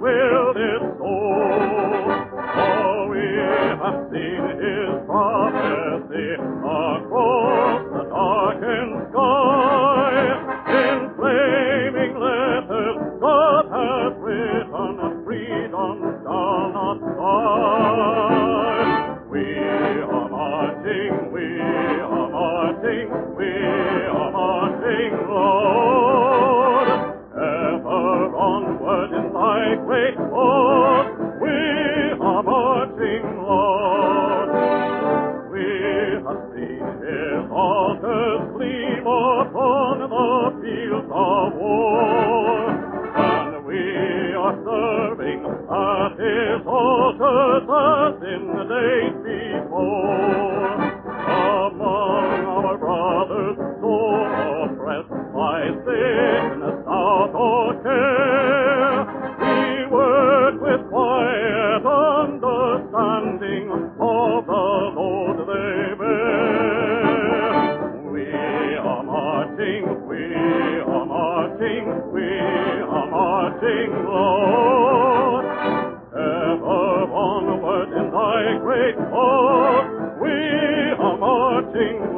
willed it so. For we have seen his prophecy across the darkened sky. In flaming letters, God has written, freedom shall not die. We are marching, we are marching, we are marching, Lord. Ever onward we are marching, Lord. We have seen his altars gleam upon the of war, and we are serving at his altars as in the days before. standing of the Lord they bear. We are marching, we are marching, we are marching, Lord. Ever onward in thy great cause, we are marching,